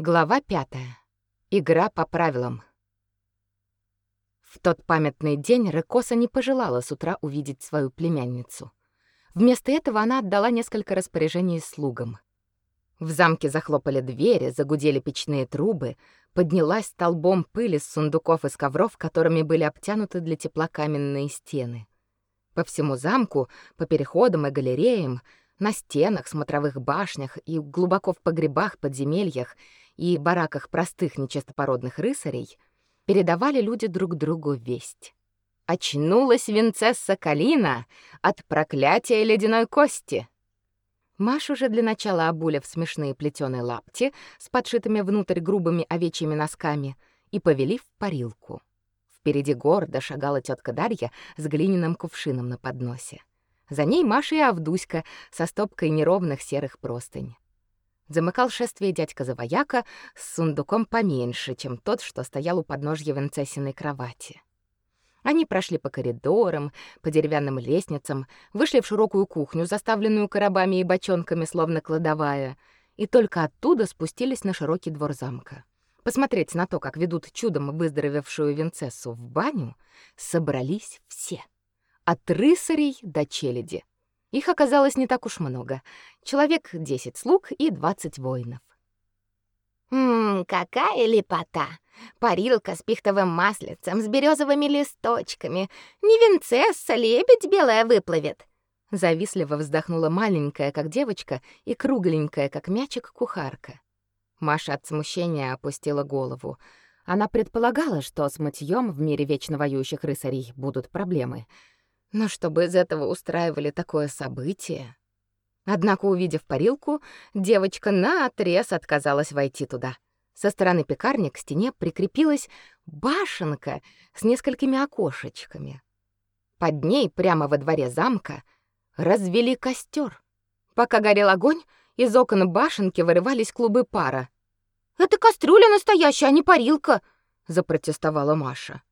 Глава пятая. Игра по правилам. В тот памятный день Рекоса не пожелала с утра увидеть свою племянницу. Вместо этого она отдала несколько распоряжений слугам. В замке захлопали двери, загудели печные трубы, поднялась столбом пыль из сундуков и ковров, которыми были обтянуты для тепла каменные стены. По всему замку, по переходам и галереям, на стенах, смотровых башнях и глубоко в погребах, подземельях и бараках простых нечистопородных рыцарей передавали люди друг другу весть. Очнулась Винцесса Калина от проклятия ледяной кости. Маш уже для начала обуля в смешные плетеные лапти с подшитыми внутрь грубыми овечьими носками и повели в парилку. Впереди гордо шагала тетка Дарья с глиняным кувшином на подносе. За ней Маша и Авдуська со стопкой неровных серых простынь. Замыкал шествие дядька Завояка с сундуком поменьше, чем тот, что стоял у подножья Венцесиной кровати. Они прошли по коридорам, по деревянным лестницам, вышли в широкую кухню, заставленную коробами и бочонками, словно кладовая, и только оттуда спустились на широкий двор замка. Посмотреть на то, как ведут чудом выздоровевшую Винцессу в баню, собрались все. От рыцарей до челяди. Их оказалось не так уж много. Человек 10 слуг и 20 воинов. Ммм, какая лепота! Парилка с пихтовым маслицем, с березовыми листочками. Не винцесса, лебедь белая выплывет. Завистливо вздохнула маленькая, как девочка, и кругленькая, как мячик, кухарка. Маша от смущения опустила голову. Она предполагала, что с мытьем в мире вечно воюющих рыцарей будут проблемы — но чтобы из этого устраивали такое событие... Однако, увидев парилку, девочка наотрез отказалась войти туда. Со стороны пекарни к стене прикрепилась башенка с несколькими окошечками. Под ней, прямо во дворе замка, развели костер. Пока горел огонь, из окон башенки вырывались клубы пара. «Это кастрюля настоящая, а не парилка!» — запротестовала Маша.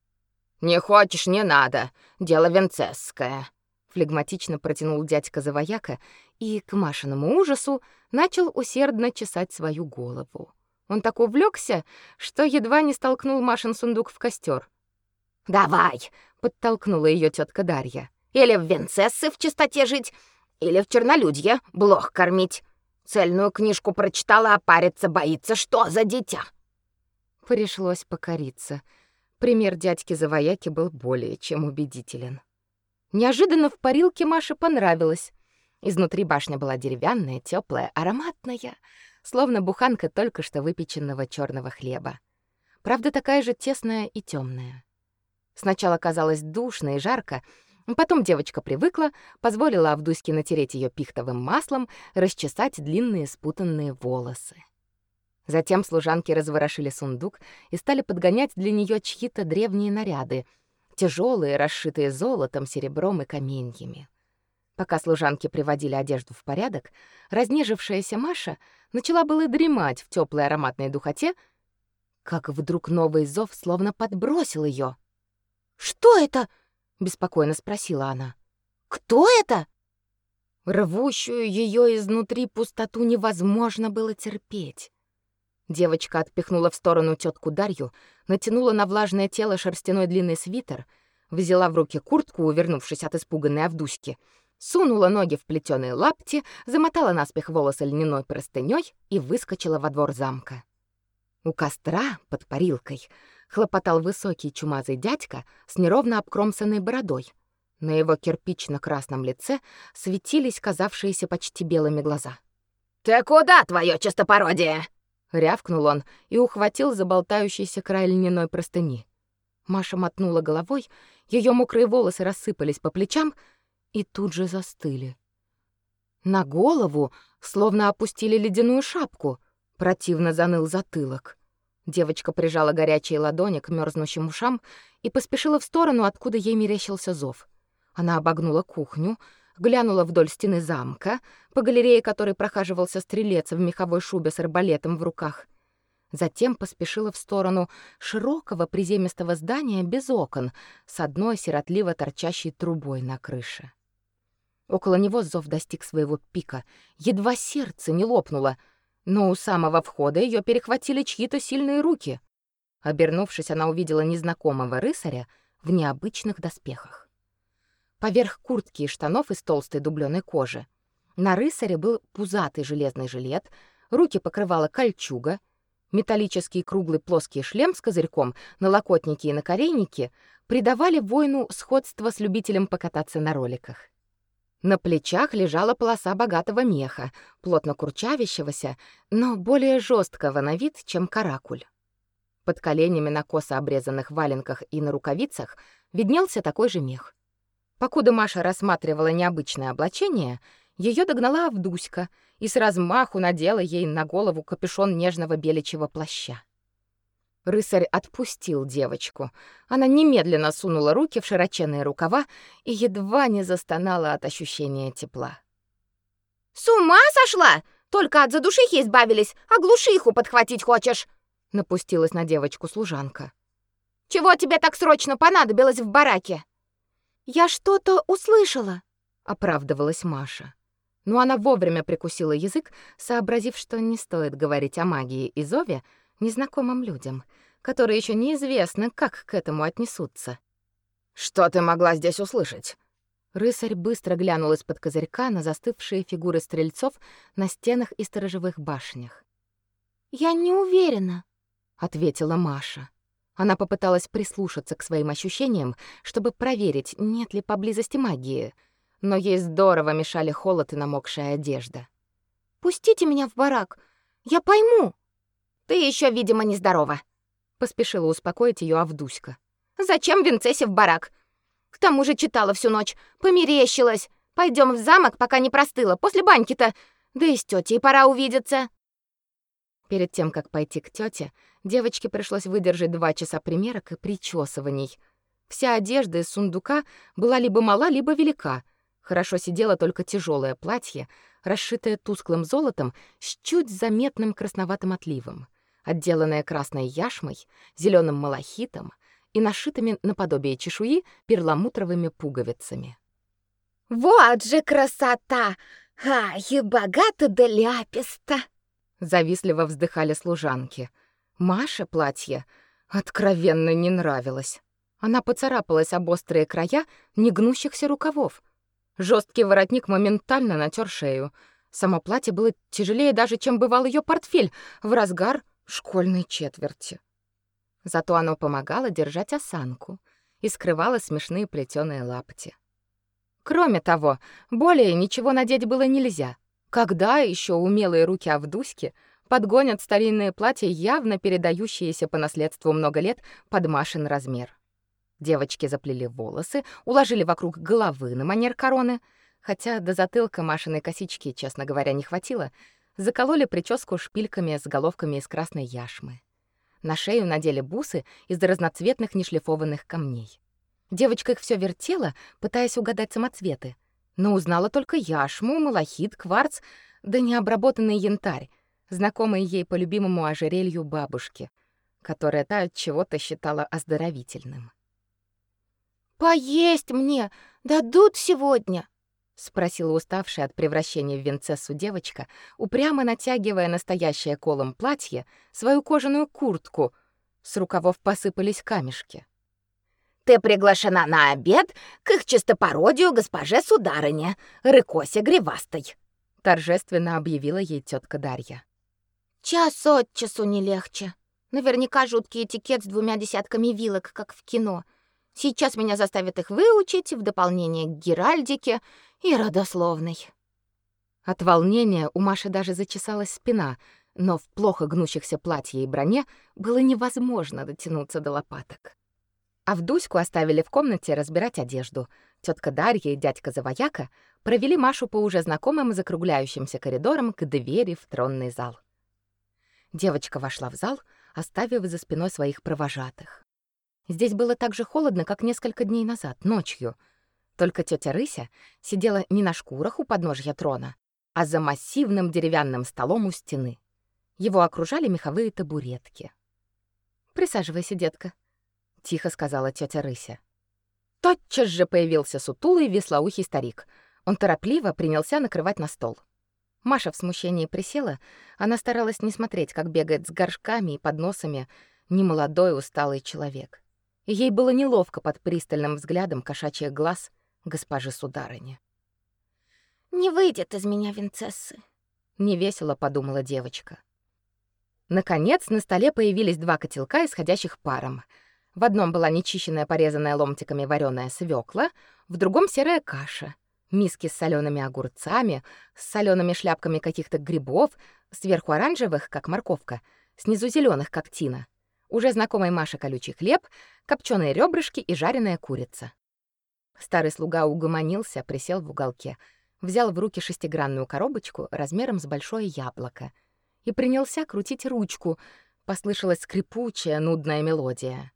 «Не хочешь, не надо. Дело венцесское», — флегматично протянул дядька Завояка и, к Машиному ужасу, начал усердно чесать свою голову. Он так увлекся, что едва не столкнул Машин сундук в костер. «Давай!» — подтолкнула ее тетка Дарья. «Или в венцессы в чистоте жить, или в чернолюдье блох кормить. Цельную книжку прочитала, а париться боится. Что за дитя?» Пришлось покориться — Пример дядьки Завояки был более чем убедителен. Неожиданно в парилке Маше понравилось. Изнутри башня была деревянная, теплая, ароматная, словно буханка только что выпеченного черного хлеба. Правда, такая же тесная и темная. Сначала казалось душно и жарко, потом девочка привыкла, позволила Авдуське натереть ее пихтовым маслом, расчесать длинные спутанные волосы. Затем служанки разворошили сундук и стали подгонять для нее чьи-то древние наряды, тяжелые, расшитые золотом, серебром и каменьями. Пока служанки приводили одежду в порядок, разнежившаяся Маша начала было дремать в теплой ароматной духоте, как вдруг новый зов словно подбросил ее. «Что это?» — беспокойно спросила она. «Кто это?» Рвущую ее изнутри пустоту невозможно было терпеть. Девочка отпихнула в сторону тетку Дарью, натянула на влажное тело шерстяной длинный свитер, взяла в руки куртку, увернувшись от испуганной Авдуськи, сунула ноги в плетеные лапти, замотала наспех волосы льняной простыней и выскочила во двор замка. У костра под парилкой хлопотал высокий чумазый дядька с неровно обкромсанной бородой. На его кирпично-красном лице светились казавшиеся почти белыми глаза. «Ты куда, твое чистопородие?» Рявкнул он и ухватил за болтающийся край льняной простыни. Маша мотнула головой, ее мокрые волосы рассыпались по плечам и тут же застыли. На голову словно опустили ледяную шапку, противно заныл затылок. Девочка прижала горячие ладони к мерзнущим ушам и поспешила в сторону, откуда ей мерещился зов. Она обогнула кухню, глянула вдоль стены замка, по галерее которой прохаживался стрелец в меховой шубе с арбалетом в руках. Затем поспешила в сторону широкого приземистого здания без окон, с одной сиротливо торчащей трубой на крыше. Около него зов достиг своего пика, едва сердце не лопнуло. Но у самого входа ее перехватили чьи-то сильные руки. Обернувшись, она увидела незнакомого рыцаря в необычных доспехах. Поверх куртки и штанов из толстой дубленой кожи на рыцаре был пузатый железный жилет, руки покрывала кольчуга, металлический круглый плоский шлем с козырьком, налокотники и накорейники придавали воину сходство с любителем покататься на роликах. На плечах лежала полоса богатого меха, плотно курчавящегося, но более жесткого на вид, чем каракуль. Под коленями на косо обрезанных валенках и на рукавицах виднелся такой же мех. Покуда Маша рассматривала необычное облачение, ее догнала Авдуська и с размаху надела ей на голову капюшон нежного беличьего плаща. Рысарь отпустил девочку. Она немедленно сунула руки в широченные рукава и едва не застонала от ощущения тепла. «С ума сошла? Только от задушихи избавились, а глушиху подхватить хочешь?» Напустилась на девочку служанка. «Чего тебе так срочно понадобилось в бараке?» «Я что-то услышала», — оправдывалась Маша. Но она вовремя прикусила язык, сообразив, что не стоит говорить о магии и зове незнакомым людям, которые еще неизвестно, как к этому отнесутся. «Что ты могла здесь услышать?» Рысарь быстро глянул из-под козырька на застывшие фигуры стрельцов на стенах и сторожевых башнях. «Я не уверена», — ответила Маша. Она попыталась прислушаться к своим ощущениям, чтобы проверить, нет ли поблизости магии — но ей здорово мешали холод и намокшая одежда. «Пустите меня в барак, я пойму». «Ты еще, видимо, нездорова», — поспешила успокоить ее Авдуська. «Зачем Винцессе в барак? К тому же читала всю ночь, померещилась. Пойдем в замок, пока не простыла, после баньки-то. Да и с тетей пора увидеться». Перед тем, как пойти к тете, девочке пришлось выдержать два часа примерок и причесываний. Вся одежда из сундука была либо мала, либо велика — Хорошо сидело только тяжелое платье, расшитое тусклым золотом с чуть заметным красноватым отливом, отделанное красной яшмой, зеленым малахитом и нашитыми наподобие чешуи перламутровыми пуговицами. «Вот же красота! Ай, богато да ляписто!» Завистливо вздыхали служанки. Маше платье откровенно не нравилось. Она поцарапалась об острые края негнущихся рукавов, Жесткий воротник моментально натер шею. Само платье было тяжелее даже, чем бывал ее портфель в разгар школьной четверти. Зато оно помогало держать осанку и скрывало смешные плетеные лапти. Кроме того, более ничего надеть было нельзя. Когда еще умелые руки Авдуськи подгонят старинные платья, явно передающиеся по наследству много лет под Машин размер? Девочки заплели волосы, уложили вокруг головы на манер короны, хотя до затылка Машиной косички, честно говоря, не хватило, закололи прическу шпильками с головками из красной яшмы. На шею надели бусы из разноцветных нешлифованных камней. Девочка их все вертела, пытаясь угадать самоцветы, но узнала только яшму, малахит, кварц, да необработанный янтарь, знакомый ей по любимому ожерелью бабушки, которое та от чего-то считала оздоровительным. «Поесть мне дадут сегодня?» — спросила уставшая от превращения в винцессу девочка, упрямо натягивая настоящее колом платье, свою кожаную куртку. С рукавов посыпались камешки. «Ты приглашена на обед к их чистопородию госпоже сударыне, Рыкосе Гривастой», — торжественно объявила ей тетка Дарья. «Час от часу не легче. Наверняка жуткий этикет с двумя десятками вилок, как в кино — Сейчас меня заставят их выучить в дополнение к геральдике и родословной. От волнения у Маши даже зачесалась спина, но в плохо гнущихся платье и броне было невозможно дотянуться до лопаток. А в Дуську оставили в комнате разбирать одежду. Тетка Дарья и дядька Завояка провели Машу по уже знакомым закругляющимся коридорам к двери в тронный зал. Девочка вошла в зал, оставив за спиной своих провожатых. Здесь было так же холодно, как несколько дней назад, ночью. Только тетя Рыся сидела не на шкурах у подножья трона, а за массивным деревянным столом у стены. Его окружали меховые табуретки. «Присаживайся, детка», — тихо сказала тетя Рыся. Тотчас же появился сутулый веслоухий старик. Он торопливо принялся накрывать на стол. Маша в смущении присела, она старалась не смотреть, как бегает с горшками и подносами немолодой усталый человек. И ей было неловко под пристальным взглядом кошачьих глаз госпожи сударыни. «Не выйдет из меня винцессы», — невесело подумала девочка. Наконец на столе появились два котелка, исходящих паром. В одном была нечищенная, порезанная ломтиками вареная свекла, в другом — серая каша — миски с солеными огурцами, с солеными шляпками каких-то грибов, сверху оранжевых, как морковка, снизу зеленых, как тина. Уже знакомый Маше колючий хлеб, копченые ребрышки и жареная курица. Старый слуга угомонился, присел в уголке, взял в руки шестигранную коробочку размером с большое яблоко и принялся крутить ручку. Послышалась скрипучая, нудная мелодия.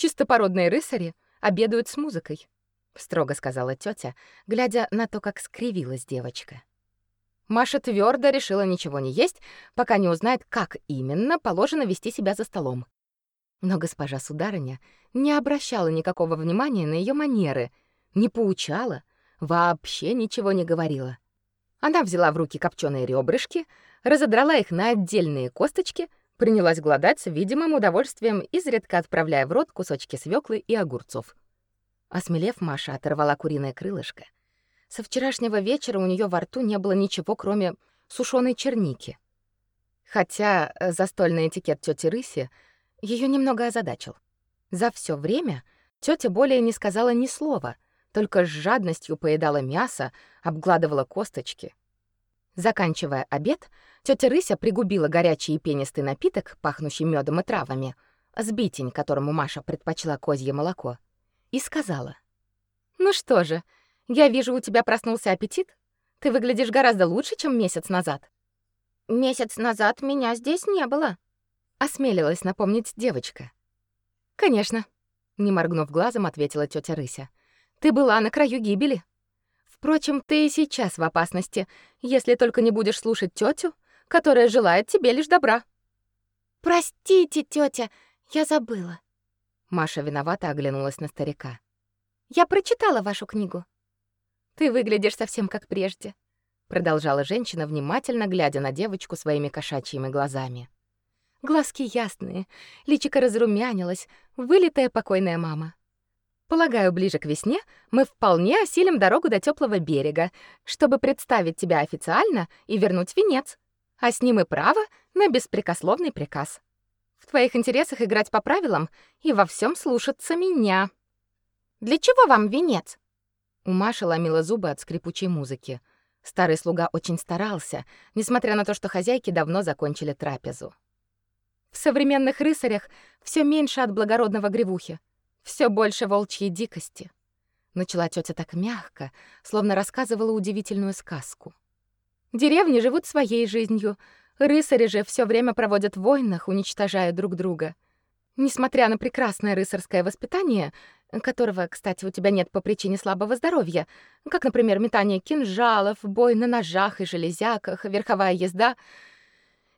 Чистопородные рыцари обедают с музыкой строго сказала тетя, глядя на то, как скривилась девочка. Маша твердо решила ничего не есть, пока не узнает, как именно положено вести себя за столом. Но госпожа сударыня не обращала никакого внимания на ее манеры, не поучала, вообще ничего не говорила. Она взяла в руки копченые ребрышки, разодрала их на отдельные косточки, принялась глодать с видимым удовольствием, изредка отправляя в рот кусочки свеклы и огурцов. Осмелев, Маша оторвала куриное крылышко. Со вчерашнего вечера у нее во рту не было ничего, кроме сушеной черники. Хотя э, застольный этикет тети Рыси ее немного озадачил. За все время тетя более не сказала ни слова, только с жадностью поедала мясо, обгладывала косточки. Заканчивая обед, тетя Рыся пригубила горячий и пенистый напиток, пахнущий медом и травами, сбитень, которому Маша предпочла козье молоко — и сказала. «Ну что же, я вижу, у тебя проснулся аппетит. Ты выглядишь гораздо лучше, чем месяц назад». «Месяц назад меня здесь не было», — осмелилась напомнить девочка. «Конечно», — не моргнув глазом, ответила тетя Рыся. «Ты была на краю гибели. Впрочем, ты и сейчас в опасности, если только не будешь слушать тетю, которая желает тебе лишь добра». «Простите, тетя, я забыла», Маша виновато оглянулась на старика. Я прочитала вашу книгу. Ты выглядишь совсем как прежде, продолжала женщина, внимательно глядя на девочку своими кошачьими глазами. Глазки ясные, личико разрумянилось, вылитая покойная мама. Полагаю, ближе к весне мы вполне осилим дорогу до теплого берега, чтобы представить тебя официально и вернуть венец, а с ним и право на беспрекословный приказ. В твоих интересах играть по правилам и во всем слушаться меня. Для чего вам венец? У Маши ломила зубы от скрипучей музыки. Старый слуга очень старался, несмотря на то, что хозяйки давно закончили трапезу. В современных рыцарях все меньше от благородного гревухи, все больше волчьей дикости. Начала тетя так мягко, словно рассказывала удивительную сказку. Деревни живут своей жизнью, Рыцари же все время проводят в войнах, уничтожая друг друга. Несмотря на прекрасное рыцарское воспитание, которого, кстати, у тебя нет по причине слабого здоровья, как, например, метание кинжалов, бой на ножах и железяках, верховая езда,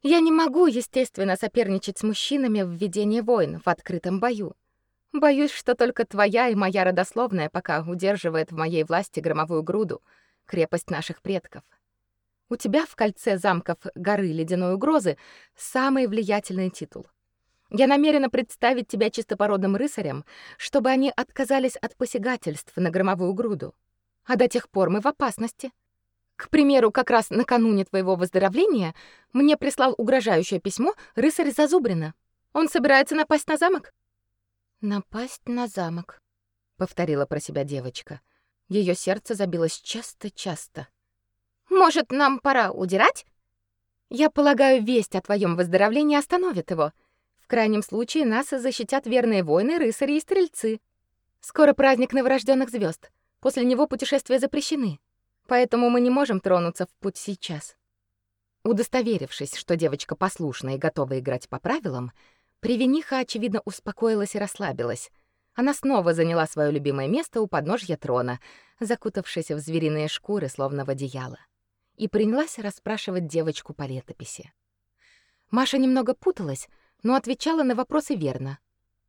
я не могу, естественно, соперничать с мужчинами в ведении войн в открытом бою. Боюсь, что только твоя и моя родословная пока удерживает в моей власти громовую груду, крепость наших предков. У тебя в кольце замков горы Ледяной угрозы самый влиятельный титул. Я намерена представить тебя чистопородным рыцарям, чтобы они отказались от посягательств на громовую груду. А до тех пор мы в опасности. К примеру, как раз накануне твоего выздоровления мне прислал угрожающее письмо рыцарь Зазубрина. Он собирается напасть на замок. Напасть на замок, повторила про себя девочка. Ее сердце забилось часто-часто. Может, нам пора удирать? Я полагаю, весть о твоем выздоровлении остановит его. В крайнем случае нас защитят верные воины, рыцари и стрельцы. Скоро праздник новорожденных звезд. После него путешествия запрещены. Поэтому мы не можем тронуться в путь сейчас. Удостоверившись, что девочка послушна и готова играть по правилам, Привениха, очевидно, успокоилась и расслабилась. Она снова заняла свое любимое место у подножья трона, закутавшись в звериные шкуры, словно в одеяло и принялась расспрашивать девочку по летописи. Маша немного путалась, но отвечала на вопросы верно,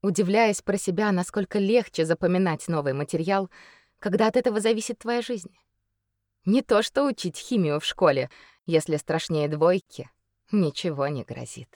удивляясь про себя, насколько легче запоминать новый материал, когда от этого зависит твоя жизнь. Не то что учить химию в школе, если страшнее двойки, ничего не грозит.